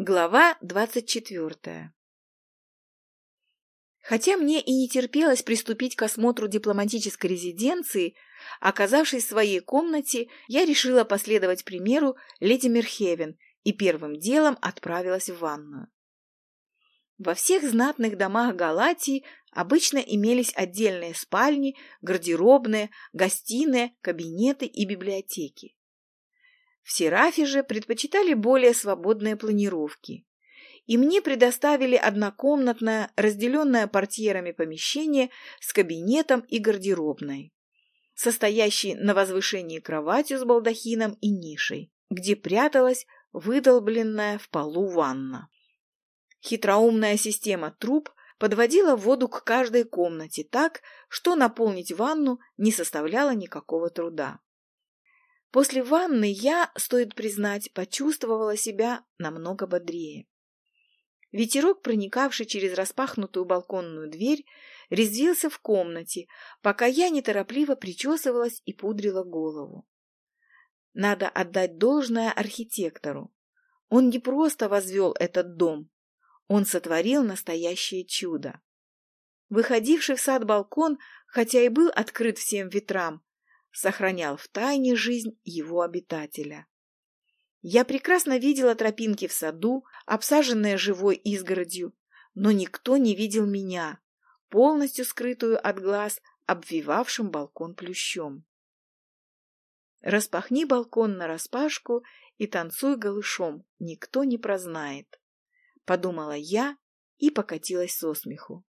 Глава двадцать четвертая Хотя мне и не терпелось приступить к осмотру дипломатической резиденции, оказавшись в своей комнате, я решила последовать примеру леди Мерхевен и первым делом отправилась в ванную. Во всех знатных домах Галатии обычно имелись отдельные спальни, гардеробные, гостиные, кабинеты и библиотеки. В Серафе же предпочитали более свободные планировки. И мне предоставили однокомнатное, разделенное портьерами помещение с кабинетом и гардеробной, состоящей на возвышении кроватью с балдахином и нишей, где пряталась выдолбленная в полу ванна. Хитроумная система труб подводила воду к каждой комнате так, что наполнить ванну не составляло никакого труда. После ванны я, стоит признать, почувствовала себя намного бодрее. Ветерок, проникавший через распахнутую балконную дверь, резвился в комнате, пока я неторопливо причесывалась и пудрила голову. Надо отдать должное архитектору. Он не просто возвел этот дом, он сотворил настоящее чудо. Выходивший в сад балкон, хотя и был открыт всем ветрам, сохранял в тайне жизнь его обитателя. Я прекрасно видела тропинки в саду, обсаженные живой изгородью, но никто не видел меня, полностью скрытую от глаз, обвивавшим балкон плющом. Распахни балкон нараспашку и танцуй голышом, никто не прознает. Подумала я и покатилась со смеху.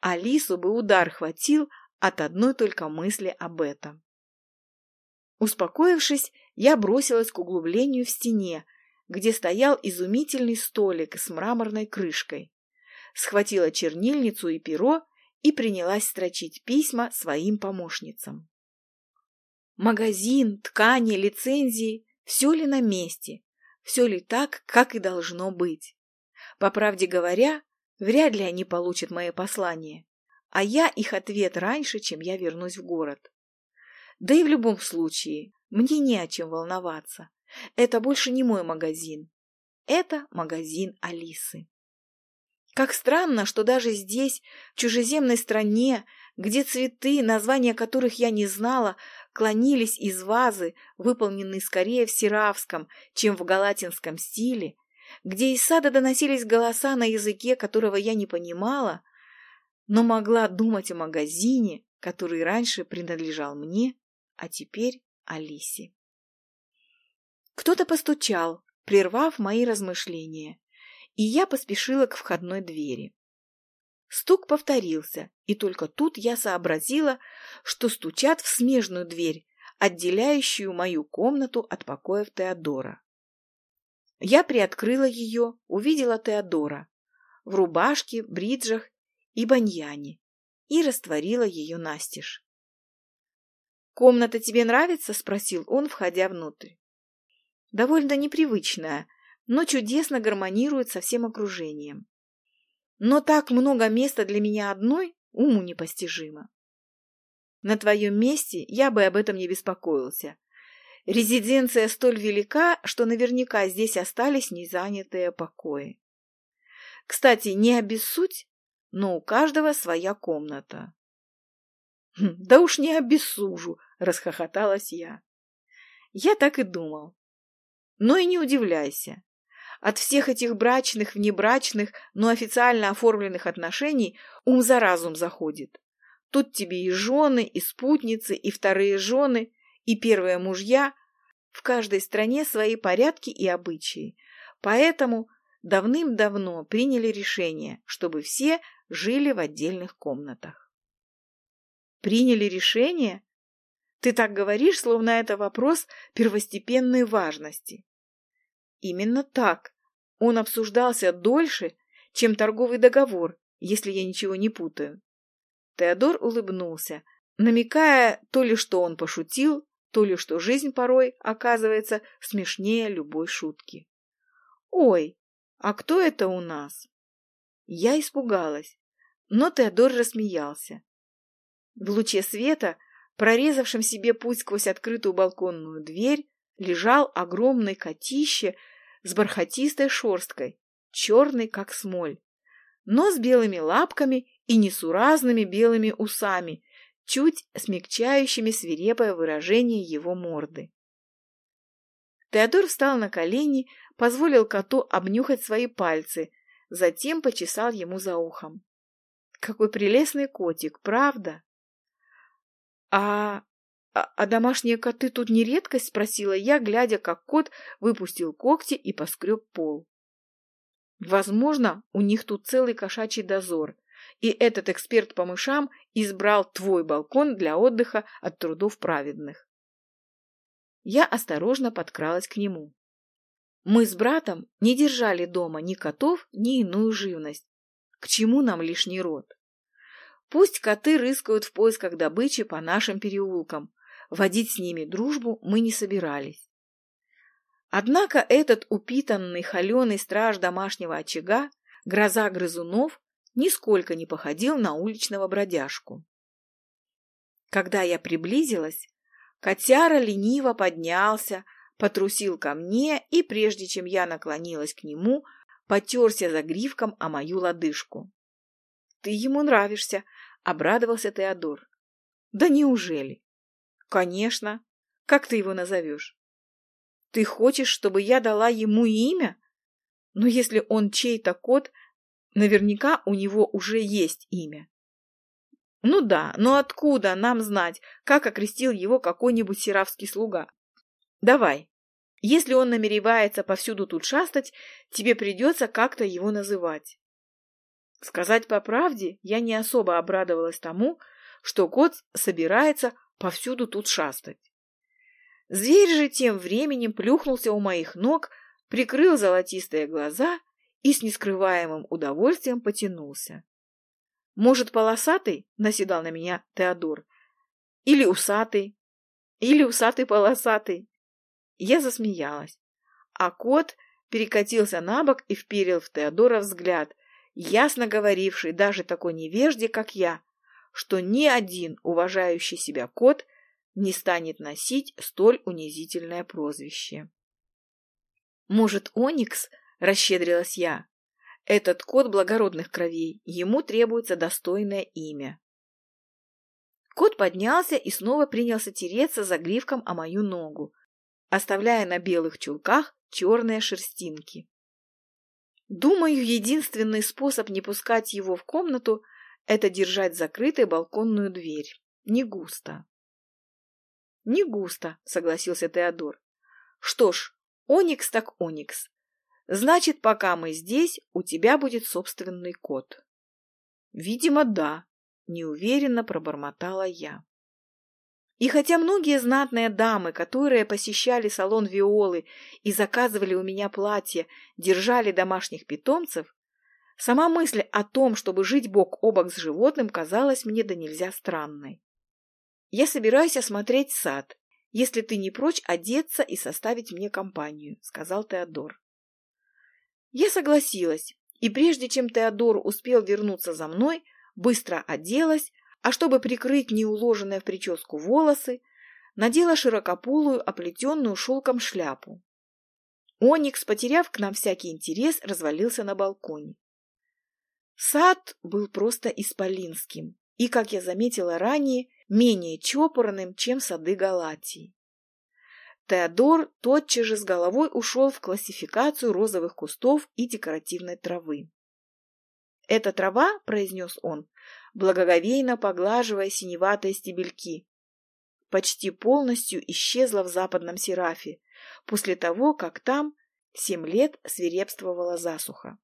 Алису бы удар хватил от одной только мысли об этом. Успокоившись, я бросилась к углублению в стене, где стоял изумительный столик с мраморной крышкой. Схватила чернильницу и перо и принялась строчить письма своим помощницам. Магазин, ткани, лицензии – все ли на месте? Все ли так, как и должно быть? По правде говоря, вряд ли они получат мои послания, а я их ответ раньше, чем я вернусь в город. Да и в любом случае, мне не о чем волноваться. Это больше не мой магазин. Это магазин Алисы. Как странно, что даже здесь, в чужеземной стране, где цветы, названия которых я не знала, клонились из вазы, выполненной скорее в сиравском, чем в галатинском стиле, где из сада доносились голоса на языке, которого я не понимала, но могла думать о магазине, который раньше принадлежал мне, а теперь Алисе. Кто-то постучал, прервав мои размышления, и я поспешила к входной двери. Стук повторился, и только тут я сообразила, что стучат в смежную дверь, отделяющую мою комнату от покоев Теодора. Я приоткрыла ее, увидела Теодора в рубашке, бриджах и баньяне и растворила ее настежь. «Комната тебе нравится?» — спросил он, входя внутрь. «Довольно непривычная, но чудесно гармонирует со всем окружением. Но так много места для меня одной уму непостижимо. На твоем месте я бы об этом не беспокоился. Резиденция столь велика, что наверняка здесь остались незанятые покои. Кстати, не обессудь, но у каждого своя комната. Хм, да уж не обессужу, — расхохоталась я. Я так и думал. Но и не удивляйся. От всех этих брачных, внебрачных, но официально оформленных отношений ум за разум заходит. Тут тебе и жены, и спутницы, и вторые жены, и первые мужья. В каждой стране свои порядки и обычаи. Поэтому давным-давно приняли решение, чтобы все жили в отдельных комнатах. Приняли решение? Ты так говоришь, словно это вопрос первостепенной важности. Именно так. Он обсуждался дольше, чем торговый договор, если я ничего не путаю. Теодор улыбнулся, намекая то ли что он пошутил, то ли что жизнь порой оказывается смешнее любой шутки. «Ой, а кто это у нас?» Я испугалась, но Теодор рассмеялся. В луче света прорезавшем себе путь сквозь открытую балконную дверь, лежал огромный котище с бархатистой шерсткой, черный, как смоль, но с белыми лапками и несуразными белыми усами, чуть смягчающими свирепое выражение его морды. Теодор встал на колени, позволил коту обнюхать свои пальцы, затем почесал ему за ухом. Какой прелестный котик, правда? А, а, а домашние коты тут не редкость? Спросила я, глядя, как кот выпустил когти и поскреб пол. Возможно, у них тут целый кошачий дозор, и этот эксперт по мышам избрал твой балкон для отдыха от трудов праведных. Я осторожно подкралась к нему. Мы с братом не держали дома ни котов, ни иную живность. К чему нам лишний род? Пусть коты рыскают в поисках добычи по нашим переулкам. Водить с ними дружбу мы не собирались. Однако этот упитанный холеный страж домашнего очага, гроза грызунов, нисколько не походил на уличного бродяжку. Когда я приблизилась, котяра лениво поднялся, потрусил ко мне и, прежде чем я наклонилась к нему, потерся за гривком о мою лодыжку. «Ты ему нравишься», — обрадовался Теодор. «Да неужели?» «Конечно. Как ты его назовешь?» «Ты хочешь, чтобы я дала ему имя? Но если он чей-то кот, наверняка у него уже есть имя». «Ну да, но откуда нам знать, как окрестил его какой-нибудь сиравский слуга?» «Давай, если он намеревается повсюду тут шастать, тебе придется как-то его называть. Сказать по правде, я не особо обрадовалась тому, что кот собирается повсюду тут шастать. Зверь же тем временем плюхнулся у моих ног, прикрыл золотистые глаза и с нескрываемым удовольствием потянулся. «Может, полосатый?» — наседал на меня Теодор. «Или усатый? Или усатый-полосатый?» Я засмеялась, а кот перекатился на бок и вперил в Теодора взгляд, ясно говоривший даже такой невежде, как я, что ни один уважающий себя кот не станет носить столь унизительное прозвище. «Может, Оникс?» – расщедрилась я. «Этот кот благородных кровей, ему требуется достойное имя». Кот поднялся и снова принялся тереться за гривком о мою ногу, оставляя на белых чулках черные шерстинки. Думаю, единственный способ не пускать его в комнату – это держать закрытой балконную дверь. Не густо. Не густо, согласился Теодор. Что ж, оникс так оникс. Значит, пока мы здесь, у тебя будет собственный кот. Видимо, да, неуверенно пробормотала я. И хотя многие знатные дамы, которые посещали салон Виолы и заказывали у меня платья, держали домашних питомцев, сама мысль о том, чтобы жить бок о бок с животным, казалась мне да нельзя странной. «Я собираюсь осмотреть сад, если ты не прочь одеться и составить мне компанию», — сказал Теодор. Я согласилась, и прежде чем Теодор успел вернуться за мной, быстро оделась, а чтобы прикрыть неуложенные в прическу волосы, надела широкополую, оплетенную шелком шляпу. Оникс, потеряв к нам всякий интерес, развалился на балконе. Сад был просто исполинским и, как я заметила ранее, менее чопорным, чем сады Галатии. Теодор тотчас же с головой ушел в классификацию розовых кустов и декоративной травы. «Эта трава, — произнес он, благоговейно поглаживая синеватые стебельки. Почти полностью исчезла в западном Серафе, после того, как там семь лет свирепствовала засуха.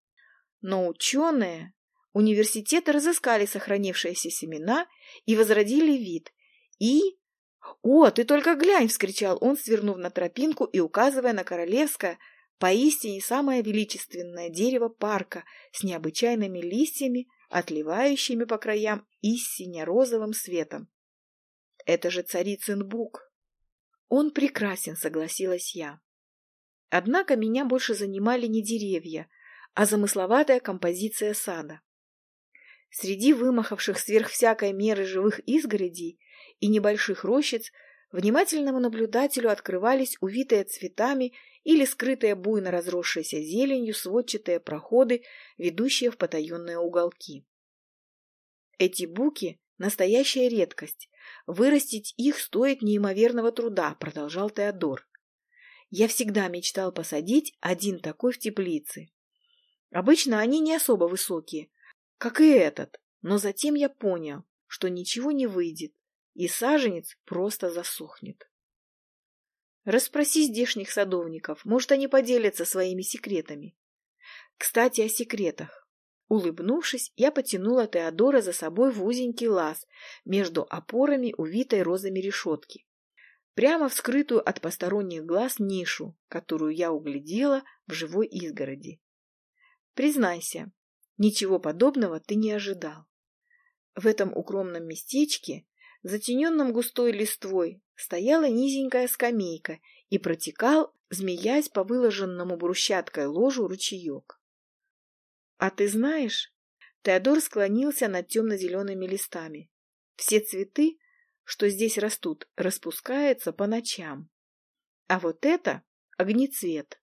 Но ученые университета разыскали сохранившиеся семена и возродили вид. И... «О, ты только глянь!» — вскричал он, свернув на тропинку и указывая на королевское, поистине самое величественное дерево парка с необычайными листьями, отливающими по краям и сине-розовым светом. Это же царицын бук. Он прекрасен, согласилась я. Однако меня больше занимали не деревья, а замысловатая композиция сада. Среди вымахавших сверх всякой меры живых изгородей и небольших рощиц внимательному наблюдателю открывались увитые цветами или скрытые буйно разросшейся зеленью сводчатые проходы, ведущие в потаенные уголки. Эти буки – настоящая редкость. Вырастить их стоит неимоверного труда, продолжал Теодор. Я всегда мечтал посадить один такой в теплице. Обычно они не особо высокие, как и этот, но затем я понял, что ничего не выйдет, и саженец просто засохнет. Расспроси здешних садовников, может, они поделятся своими секретами. Кстати, о секретах. Улыбнувшись, я потянула Теодора за собой в узенький лаз между опорами увитой розами решетки. Прямо в скрытую от посторонних глаз нишу, которую я углядела в живой изгороди. Признайся, ничего подобного ты не ожидал. В этом укромном местечке, затененном густой листвой, стояла низенькая скамейка и протекал, змеясь по выложенному брусчаткой ложу ручеек. А ты знаешь, Теодор склонился над темно-зелеными листами. Все цветы, что здесь растут, распускаются по ночам. А вот это — огнецвет.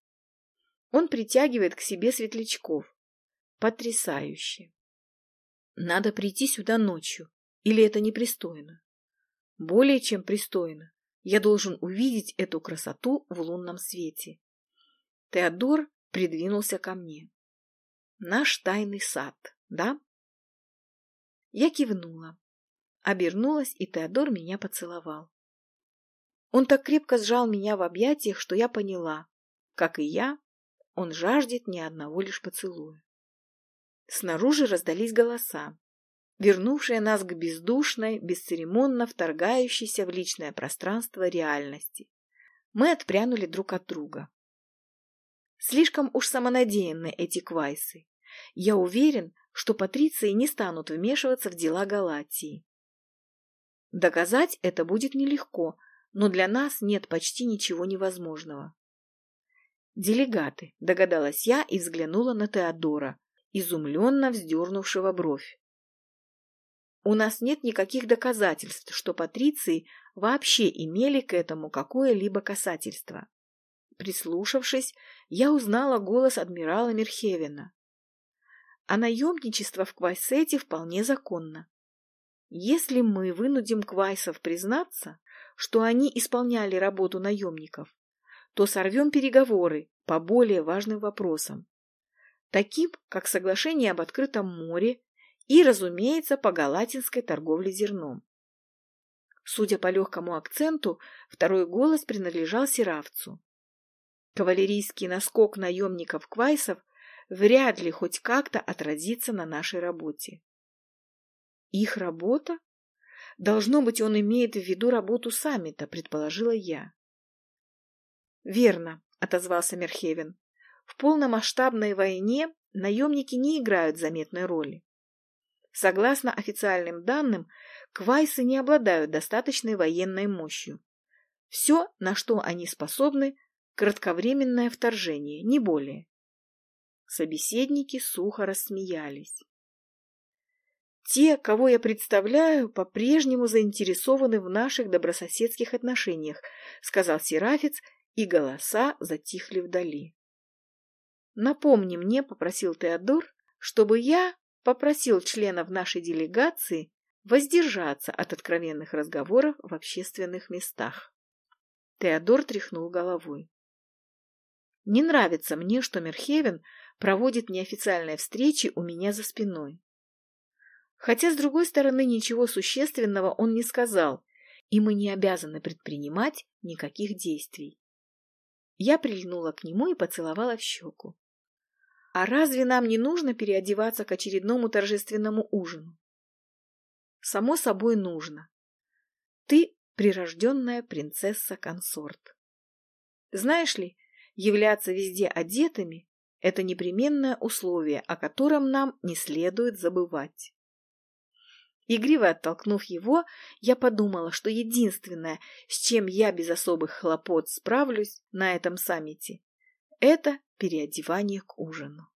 Он притягивает к себе светлячков. Потрясающе. Надо прийти сюда ночью, или это непристойно? Более чем пристойно. Я должен увидеть эту красоту в лунном свете. Теодор придвинулся ко мне. Наш тайный сад, да? Я кивнула. Обернулась, и Теодор меня поцеловал. Он так крепко сжал меня в объятиях, что я поняла, как и я, он жаждет ни одного лишь поцелуя. Снаружи раздались голоса, вернувшие нас к бездушной, бесцеремонно вторгающейся в личное пространство реальности. Мы отпрянули друг от друга. Слишком уж самонадеянны эти квайсы. Я уверен, что патриции не станут вмешиваться в дела Галатии. Доказать это будет нелегко, но для нас нет почти ничего невозможного. Делегаты, догадалась я и взглянула на Теодора, изумленно вздернувшего бровь. У нас нет никаких доказательств, что патриции вообще имели к этому какое-либо касательство. Прислушавшись, я узнала голос адмирала Мерхевена. А наемничество в Квайсете вполне законно. Если мы вынудим Квайсов признаться, что они исполняли работу наемников, то сорвем переговоры по более важным вопросам таким как соглашение об открытом море и, разумеется, по галатинской торговле зерном. Судя по легкому акценту, второй голос принадлежал Серавцу. Кавалерийский наскок наемников-квайсов вряд ли хоть как-то отразится на нашей работе. Их работа? Должно быть, он имеет в виду работу саммита, предположила я. Верно, отозвался Мерхевен. В полномасштабной войне наемники не играют заметной роли. Согласно официальным данным, квайсы не обладают достаточной военной мощью. Все, на что они способны, кратковременное вторжение, не более. Собеседники сухо рассмеялись. Те, кого я представляю, по-прежнему заинтересованы в наших добрососедских отношениях, сказал Серафец, и голоса затихли вдали. Напомни мне, попросил Теодор, чтобы я попросил членов нашей делегации воздержаться от откровенных разговоров в общественных местах. Теодор тряхнул головой. Не нравится мне, что Мерхевен проводит неофициальные встречи у меня за спиной. Хотя, с другой стороны, ничего существенного он не сказал, и мы не обязаны предпринимать никаких действий. Я прильнула к нему и поцеловала в щеку. А разве нам не нужно переодеваться к очередному торжественному ужину? Само собой нужно. Ты прирожденная принцесса-консорт. Знаешь ли, являться везде одетыми – это непременное условие, о котором нам не следует забывать. Игриво оттолкнув его, я подумала, что единственное, с чем я без особых хлопот справлюсь на этом саммите, это переодевание к ужину.